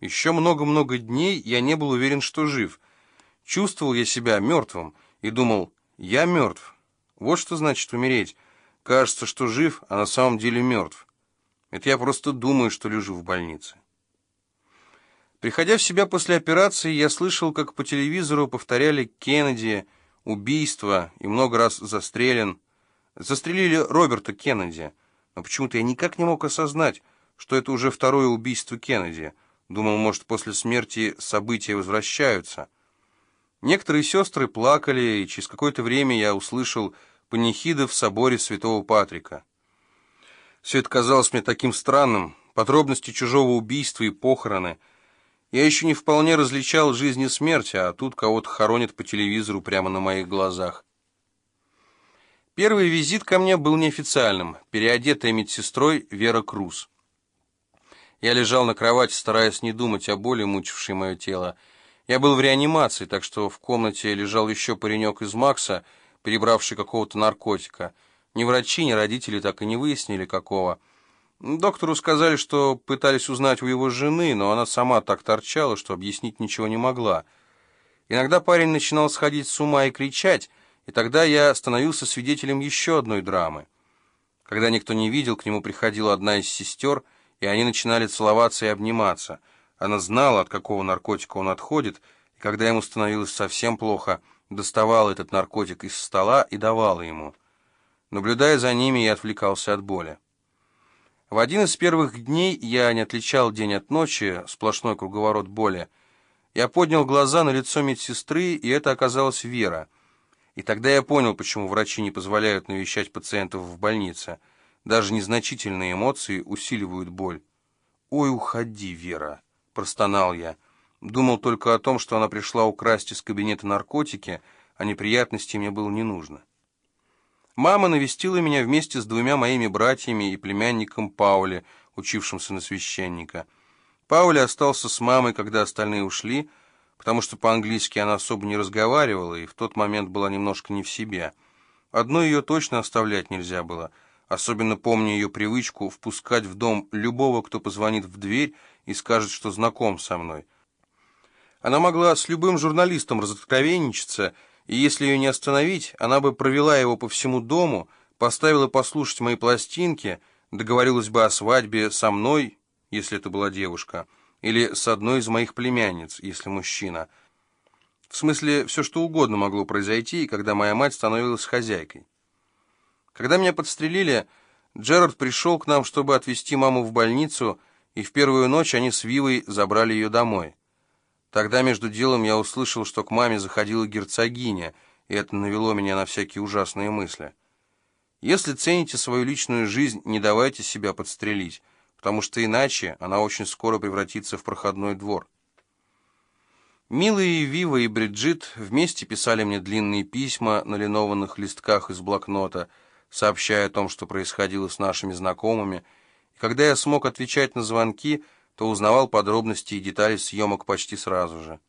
Еще много-много дней я не был уверен, что жив. Чувствовал я себя мертвым и думал, я мертв. Вот что значит умереть. Кажется, что жив, а на самом деле мертв. Это я просто думаю, что лежу в больнице. Приходя в себя после операции, я слышал, как по телевизору повторяли Кеннеди, убийство и много раз застрелен. Застрелили Роберта Кеннеди, но почему-то я никак не мог осознать, что это уже второе убийство Кеннеди. Думал, может, после смерти события возвращаются. Некоторые сестры плакали, и через какое-то время я услышал панихиды в соборе святого Патрика. Все это казалось мне таким странным, подробности чужого убийства и похороны — я еще не вполне различал жизнь и смерть, а тут кого-то хоронят по телевизору прямо на моих глазах. Первый визит ко мне был неофициальным, переодетая медсестрой Вера Круз. Я лежал на кровати, стараясь не думать о боли, мучившей мое тело. Я был в реанимации, так что в комнате лежал еще паренек из Макса, перебравший какого-то наркотика. Ни врачи, ни родители так и не выяснили, какого. Доктору сказали, что пытались узнать у его жены, но она сама так торчала, что объяснить ничего не могла. Иногда парень начинал сходить с ума и кричать, и тогда я становился свидетелем еще одной драмы. Когда никто не видел, к нему приходила одна из сестер, и они начинали целоваться и обниматься. Она знала, от какого наркотика он отходит, и когда ему становилось совсем плохо, доставала этот наркотик из стола и давала ему. Наблюдая за ними, я отвлекался от боли. В один из первых дней я не отличал день от ночи, сплошной круговорот боли. Я поднял глаза на лицо медсестры, и это оказалась Вера. И тогда я понял, почему врачи не позволяют навещать пациентов в больнице. Даже незначительные эмоции усиливают боль. «Ой, уходи, Вера!» — простонал я. Думал только о том, что она пришла украсть из кабинета наркотики, а неприятностей мне было не нужно. Мама навестила меня вместе с двумя моими братьями и племянником Паули, учившимся на священника. Паули остался с мамой, когда остальные ушли, потому что по-английски она особо не разговаривала и в тот момент была немножко не в себе. Одной ее точно оставлять нельзя было, особенно помня ее привычку впускать в дом любого, кто позвонит в дверь и скажет, что знаком со мной. Она могла с любым журналистом разоткровенничаться, и если ее не остановить, она бы провела его по всему дому, поставила послушать мои пластинки, договорилась бы о свадьбе со мной, если это была девушка, или с одной из моих племянниц, если мужчина. В смысле, все что угодно могло произойти, когда моя мать становилась хозяйкой. Когда меня подстрелили, Джерард пришел к нам, чтобы отвезти маму в больницу, и в первую ночь они с Вивой забрали ее домой. Тогда между делом я услышал, что к маме заходила герцогиня, и это навело меня на всякие ужасные мысли. Если цените свою личную жизнь, не давайте себя подстрелить, потому что иначе она очень скоро превратится в проходной двор. Милые Вива и Бриджит вместе писали мне длинные письма на линованных листках из блокнота, сообщая о том, что происходило с нашими знакомыми, и когда я смог отвечать на звонки, то узнавал подробности и детали съемок почти сразу же.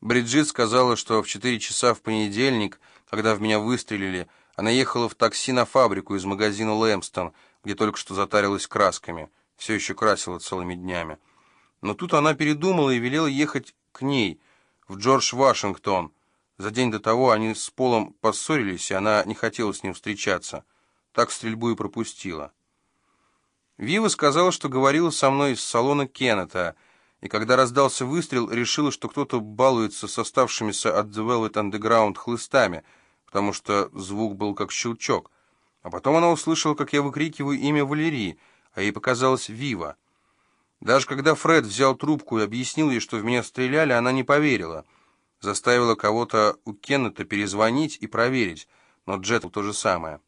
Бриджит сказала, что в 4 часа в понедельник, когда в меня выстрелили, она ехала в такси на фабрику из магазина «Лэмстон», где только что затарилась красками, все еще красила целыми днями. Но тут она передумала и велела ехать к ней, в Джордж Вашингтон. За день до того они с Полом поссорились, и она не хотела с ним встречаться. Так стрельбу и пропустила. Вива сказала, что говорила со мной из салона Кеннета, и когда раздался выстрел, решила, что кто-то балуется с оставшимися от Velvet Underground хлыстами, потому что звук был как щелчок. А потом она услышала, как я выкрикиваю имя Валерии, а ей показалось Вива. Даже когда Фред взял трубку и объяснил ей, что в меня стреляли, она не поверила. Заставила кого-то у Кеннета перезвонить и проверить, но Джет то же самое.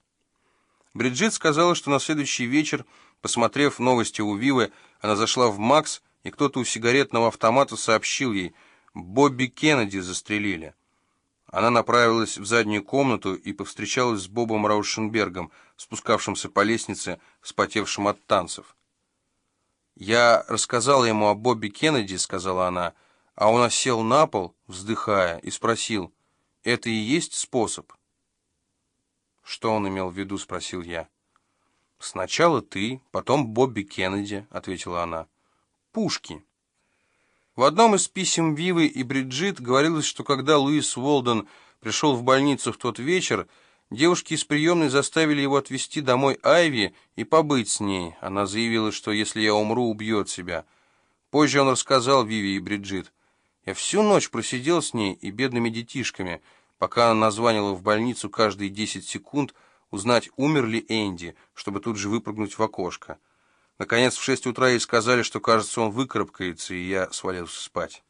Бриджит сказала, что на следующий вечер Посмотрев новости у Вивы, она зашла в «Макс», и кто-то у сигаретного автомата сообщил ей, «Бобби Кеннеди застрелили». Она направилась в заднюю комнату и повстречалась с Бобом Раушенбергом, спускавшимся по лестнице, вспотевшим от танцев. «Я рассказала ему о Бобби Кеннеди», — сказала она, а он осел на пол, вздыхая, и спросил, «Это и есть способ?» «Что он имел в виду?» — спросил я. «Сначала ты, потом Бобби Кеннеди», — ответила она. «Пушки». В одном из писем Вивы и Бриджит говорилось, что когда Луис Уолден пришел в больницу в тот вечер, девушки из приемной заставили его отвезти домой Айви и побыть с ней. Она заявила, что если я умру, убьет себя. Позже он рассказал Виви и Бриджит. Я всю ночь просидел с ней и бедными детишками, пока она названивала в больницу каждые десять секунд, узнать, умер ли Энди, чтобы тут же выпрыгнуть в окошко. Наконец, в шесть утра ей сказали, что, кажется, он выкарабкается, и я свалился спать.